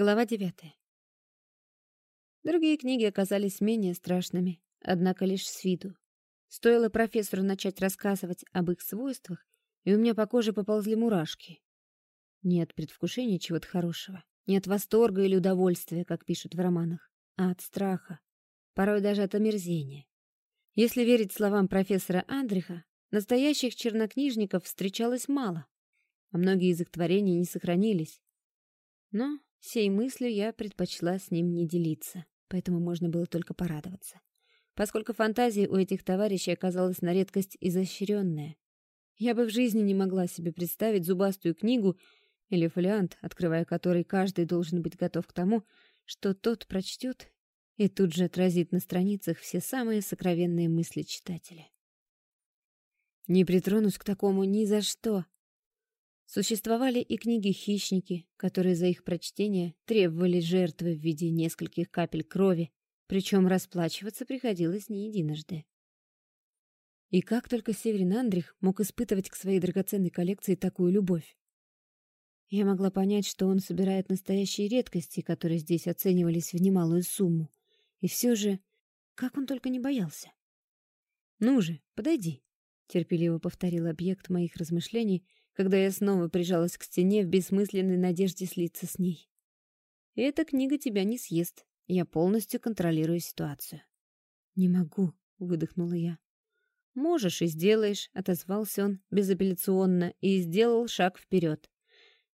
Глава девятая. Другие книги оказались менее страшными, однако лишь с виду. Стоило профессору начать рассказывать об их свойствах, и у меня по коже поползли мурашки. Нет предвкушения чего-то хорошего, нет восторга или удовольствия, как пишут в романах, а от страха, порой даже от омерзения. Если верить словам профессора Андриха, настоящих чернокнижников встречалось мало, а многие из их творений не сохранились. Но сей мыслью я предпочла с ним не делиться, поэтому можно было только порадоваться. Поскольку фантазия у этих товарищей оказалась на редкость изощренная, я бы в жизни не могла себе представить зубастую книгу или фолиант, открывая который каждый должен быть готов к тому, что тот прочтет и тут же отразит на страницах все самые сокровенные мысли читателя. Не притронусь к такому ни за что. Существовали и книги-хищники, которые за их прочтение требовали жертвы в виде нескольких капель крови, причем расплачиваться приходилось не единожды. И как только Северин Андрих мог испытывать к своей драгоценной коллекции такую любовь? Я могла понять, что он собирает настоящие редкости, которые здесь оценивались в немалую сумму. И все же, как он только не боялся. «Ну же, подойди», — терпеливо повторил объект моих размышлений, когда я снова прижалась к стене в бессмысленной надежде слиться с ней. «Эта книга тебя не съест. Я полностью контролирую ситуацию». «Не могу», — выдохнула я. «Можешь и сделаешь», — отозвался он безапелляционно и сделал шаг вперед.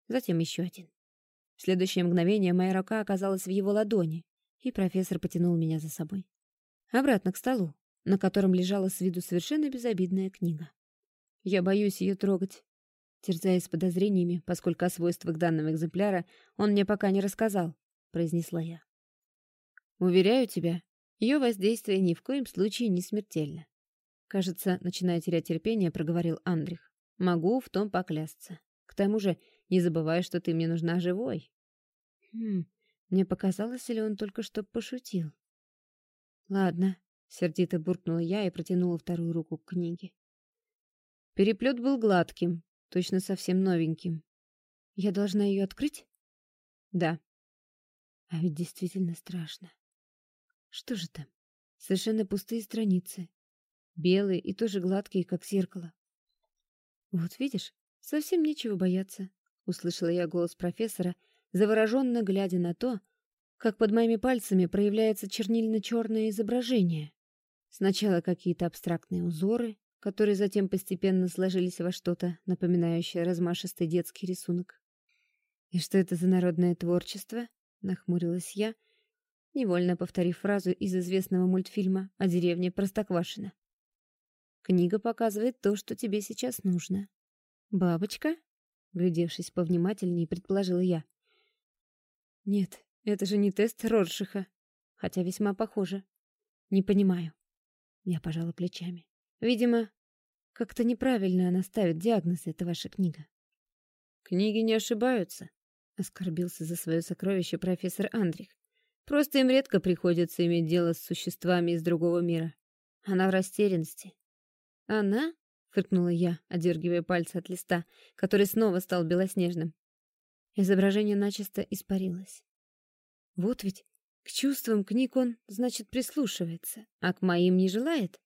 Затем еще один. В следующее мгновение моя рука оказалась в его ладони, и профессор потянул меня за собой. Обратно к столу, на котором лежала с виду совершенно безобидная книга. Я боюсь ее трогать, терзаясь подозрениями, поскольку о свойствах данного экземпляра он мне пока не рассказал, произнесла я. Уверяю тебя, ее воздействие ни в коем случае не смертельно. Кажется, начиная терять терпение, проговорил Андрих. Могу в том поклясться. К тому же, не забывай, что ты мне нужна живой. Хм, мне показалось, или он только что пошутил. Ладно, сердито буркнула я и протянула вторую руку к книге. Переплет был гладким, точно совсем новеньким. Я должна ее открыть? Да. А ведь действительно страшно. Что же там? Совершенно пустые страницы белые и тоже гладкие, как зеркало. «Вот видишь, совсем нечего бояться», — услышала я голос профессора, завороженно глядя на то, как под моими пальцами проявляется чернильно-черное изображение. Сначала какие-то абстрактные узоры, которые затем постепенно сложились во что-то, напоминающее размашистый детский рисунок. «И что это за народное творчество?» — нахмурилась я, невольно повторив фразу из известного мультфильма о деревне Простоквашино. Книга показывает то, что тебе сейчас нужно. Бабочка? Глядевшись повнимательнее, предположила я. Нет, это же не тест Роршиха, хотя весьма похоже. Не понимаю. Я пожала плечами. Видимо, как-то неправильно она ставит диагноз, эта ваша книга. Книги не ошибаются, оскорбился за свое сокровище профессор Андрих. Просто им редко приходится иметь дело с существами из другого мира. Она в растерянности. «Она?» — фыркнула я, одергивая пальцы от листа, который снова стал белоснежным. Изображение начисто испарилось. Вот ведь к чувствам книг он, значит, прислушивается, а к моим не желает.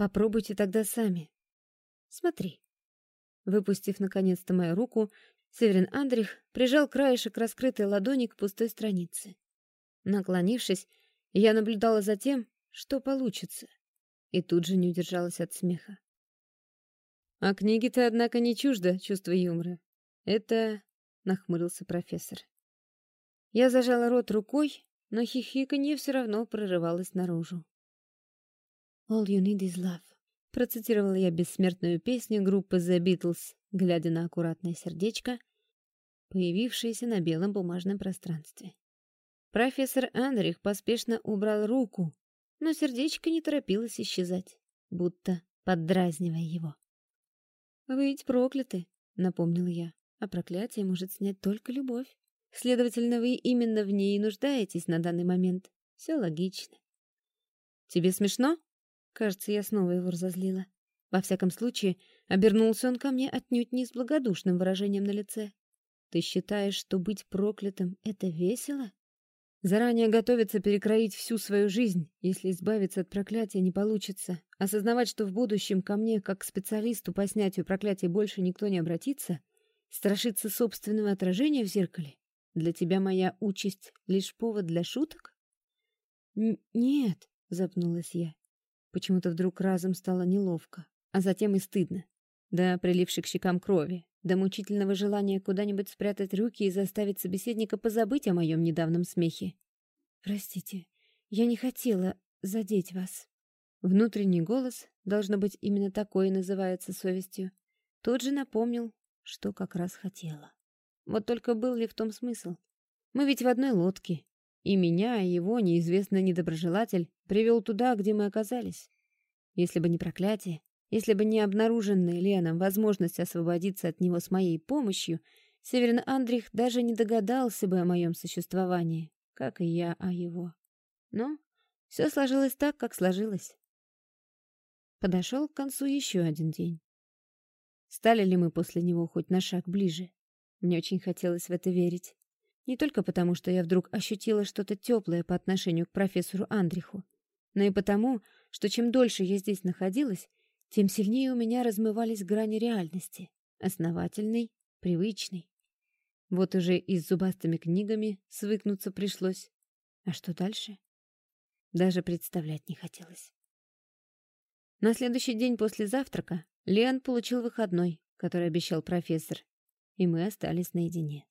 Попробуйте тогда сами. Смотри. Выпустив наконец-то мою руку, Северин Андрих прижал краешек раскрытой ладони к пустой странице. Наклонившись, я наблюдала за тем, что получится и тут же не удержалась от смеха. «А книги-то, однако, не чуждо чувство юмора. Это...» — нахмурился профессор. Я зажала рот рукой, но хихиканье все равно прорывалось наружу. «All you need is love», — процитировала я бессмертную песню группы The Beatles, глядя на аккуратное сердечко, появившееся на белом бумажном пространстве. Профессор Андрих поспешно убрал руку, но сердечко не торопилось исчезать, будто поддразнивая его. «Вы ведь прокляты», — напомнила я, «а проклятие может снять только любовь. Следовательно, вы именно в ней и нуждаетесь на данный момент. Все логично». «Тебе смешно?» Кажется, я снова его разозлила. Во всяком случае, обернулся он ко мне отнюдь не с благодушным выражением на лице. Ты считаешь, что быть проклятым — это весело? Заранее готовиться перекроить всю свою жизнь, если избавиться от проклятия не получится, осознавать, что в будущем ко мне, как к специалисту по снятию проклятия, больше никто не обратится, страшиться собственного отражения в зеркале? Для тебя моя участь — лишь повод для шуток? Н «Нет», — запнулась я. Почему-то вдруг разом стало неловко, а затем и стыдно. Да, прилившей к щекам крови, до мучительного желания куда-нибудь спрятать руки и заставить собеседника позабыть о моем недавнем смехе. «Простите, я не хотела задеть вас». Внутренний голос, должно быть, именно такой и называется совестью, тот же напомнил, что как раз хотела. Вот только был ли в том смысл? Мы ведь в одной лодке, и меня, и его неизвестный недоброжелатель привел туда, где мы оказались. Если бы не проклятие, если бы не обнаруженная Леном возможность освободиться от него с моей помощью, Северин Андрих даже не догадался бы о моем существовании, как и я о его. Но все сложилось так, как сложилось. Подошел к концу еще один день. Стали ли мы после него хоть на шаг ближе? Мне очень хотелось в это верить. Не только потому, что я вдруг ощутила что-то теплое по отношению к профессору Андриху, но и потому, что чем дольше я здесь находилась, тем сильнее у меня размывались грани реальности, основательной, привычной. Вот уже и с зубастыми книгами свыкнуться пришлось. А что дальше? Даже представлять не хотелось. На следующий день после завтрака Леон получил выходной, который обещал профессор, и мы остались наедине.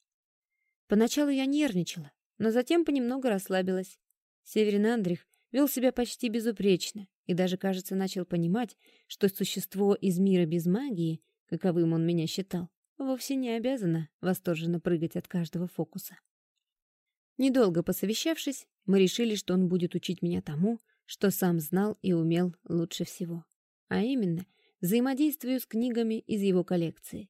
Поначалу я нервничала, но затем понемногу расслабилась. Северин Андрих вел себя почти безупречно и даже, кажется, начал понимать, что существо из мира без магии, каковым он меня считал, вовсе не обязано восторженно прыгать от каждого фокуса. Недолго посовещавшись, мы решили, что он будет учить меня тому, что сам знал и умел лучше всего, а именно взаимодействию с книгами из его коллекции.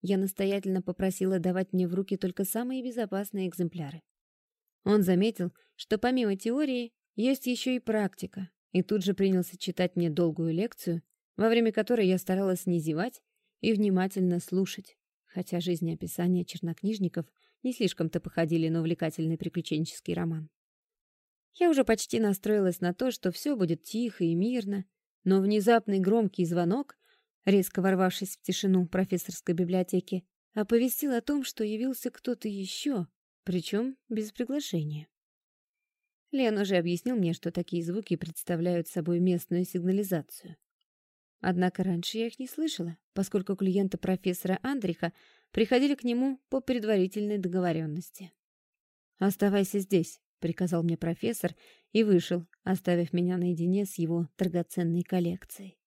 Я настоятельно попросила давать мне в руки только самые безопасные экземпляры. Он заметил, что помимо теории есть еще и практика, и тут же принялся читать мне долгую лекцию, во время которой я старалась не зевать и внимательно слушать, хотя жизнеописания чернокнижников не слишком-то походили на увлекательный приключенческий роман. Я уже почти настроилась на то, что все будет тихо и мирно, но внезапный громкий звонок, резко ворвавшись в тишину профессорской библиотеки, оповестил о том, что явился кто-то еще, причем без приглашения. Лен уже объяснил мне, что такие звуки представляют собой местную сигнализацию. Однако раньше я их не слышала, поскольку клиенты профессора Андриха приходили к нему по предварительной договоренности. «Оставайся здесь», — приказал мне профессор и вышел, оставив меня наедине с его драгоценной коллекцией.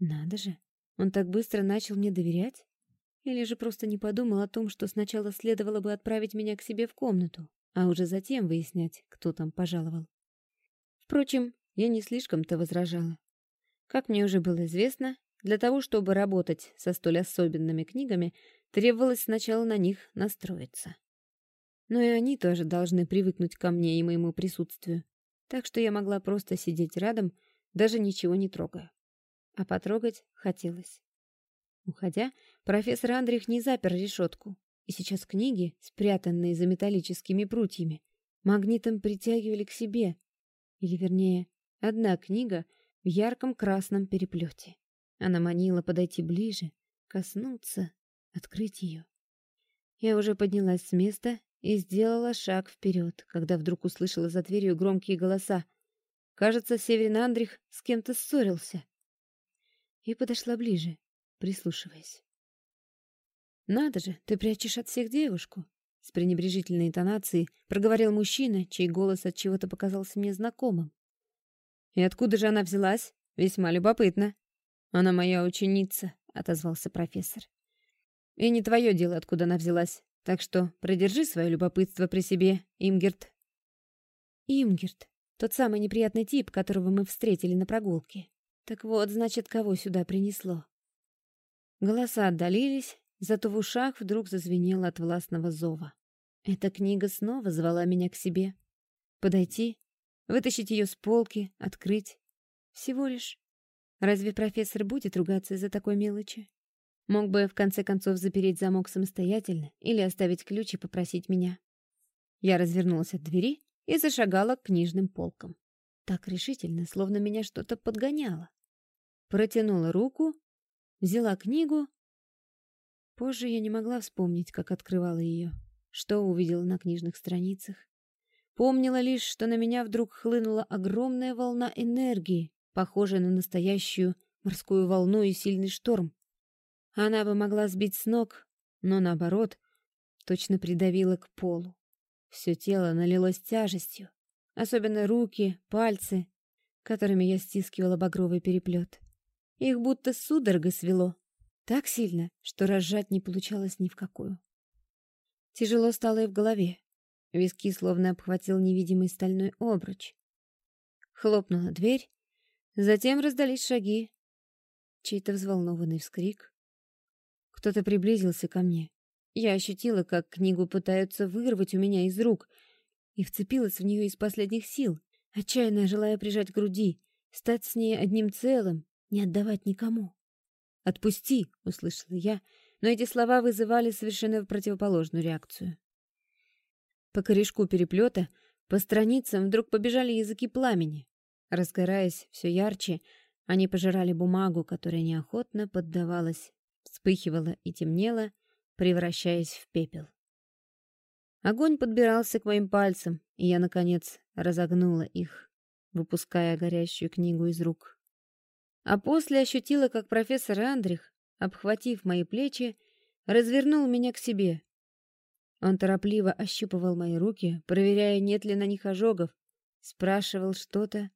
Надо же, он так быстро начал мне доверять? Или же просто не подумал о том, что сначала следовало бы отправить меня к себе в комнату, а уже затем выяснять, кто там пожаловал. Впрочем, я не слишком-то возражала. Как мне уже было известно, для того, чтобы работать со столь особенными книгами, требовалось сначала на них настроиться. Но и они тоже должны привыкнуть ко мне и моему присутствию, так что я могла просто сидеть рядом, даже ничего не трогая. А потрогать хотелось. Уходя, профессор Андрих не запер решетку, и сейчас книги, спрятанные за металлическими прутьями, магнитом притягивали к себе. Или, вернее, одна книга в ярком красном переплете. Она манила подойти ближе, коснуться, открыть ее. Я уже поднялась с места и сделала шаг вперед, когда вдруг услышала за дверью громкие голоса. Кажется, Северин Андрих с кем-то ссорился. И подошла ближе, прислушиваясь. «Надо же, ты прячешь от всех девушку!» С пренебрежительной интонацией проговорил мужчина, чей голос от чего-то показался мне знакомым. «И откуда же она взялась? Весьма любопытно». «Она моя ученица», — отозвался профессор. «И не твое дело, откуда она взялась, так что придержи свое любопытство при себе, Имгерт». «Имгерт, тот самый неприятный тип, которого мы встретили на прогулке. Так вот, значит, кого сюда принесло?» Голоса отдалились, Зато в ушах вдруг зазвенело от властного зова. Эта книга снова звала меня к себе. Подойти, вытащить ее с полки, открыть. Всего лишь. Разве профессор будет ругаться из-за такой мелочи? Мог бы, в конце концов, запереть замок самостоятельно или оставить ключ и попросить меня. Я развернулась от двери и зашагала к книжным полкам. Так решительно, словно меня что-то подгоняло. Протянула руку, взяла книгу. Позже я не могла вспомнить, как открывала ее, что увидела на книжных страницах. Помнила лишь, что на меня вдруг хлынула огромная волна энергии, похожая на настоящую морскую волну и сильный шторм. Она бы могла сбить с ног, но наоборот, точно придавила к полу. Все тело налилось тяжестью, особенно руки, пальцы, которыми я стискивала багровый переплет. Их будто судорога свело. Так сильно, что разжать не получалось ни в какую. Тяжело стало и в голове. Виски словно обхватил невидимый стальной обруч. Хлопнула дверь, затем раздались шаги. Чей-то взволнованный вскрик. Кто-то приблизился ко мне. Я ощутила, как книгу пытаются вырвать у меня из рук, и вцепилась в нее из последних сил, отчаянно желая прижать к груди, стать с ней одним целым, не отдавать никому. «Отпусти!» — услышала я, но эти слова вызывали совершенно противоположную реакцию. По корешку переплета, по страницам вдруг побежали языки пламени. Разгораясь все ярче, они пожирали бумагу, которая неохотно поддавалась, вспыхивала и темнела, превращаясь в пепел. Огонь подбирался к моим пальцам, и я, наконец, разогнула их, выпуская горящую книгу из рук. А после ощутила, как профессор Андрих, обхватив мои плечи, развернул меня к себе. Он торопливо ощупывал мои руки, проверяя, нет ли на них ожогов, спрашивал что-то,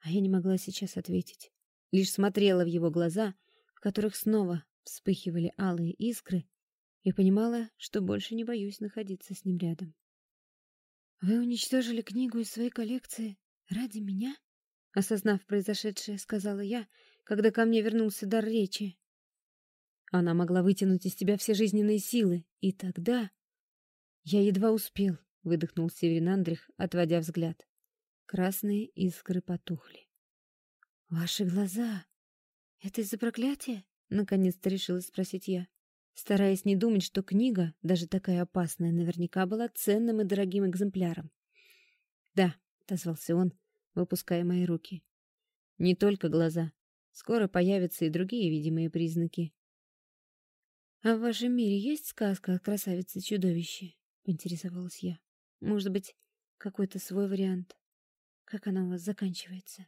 а я не могла сейчас ответить. Лишь смотрела в его глаза, в которых снова вспыхивали алые искры, и понимала, что больше не боюсь находиться с ним рядом. «Вы уничтожили книгу из своей коллекции ради меня?» Осознав произошедшее, сказала я, когда ко мне вернулся дар речи. Она могла вытянуть из тебя все жизненные силы, и тогда... Я едва успел, выдохнул Северин Андрих, отводя взгляд. Красные искры потухли. Ваши глаза. Это из-за проклятия? Наконец-то решила спросить я стараясь не думать, что книга, даже такая опасная, наверняка была ценным и дорогим экземпляром. «Да», — отозвался он, выпуская мои руки. «Не только глаза. Скоро появятся и другие видимые признаки». «А в вашем мире есть сказка о красавице-чудовище?» — поинтересовалась я. «Может быть, какой-то свой вариант? Как она у вас заканчивается?»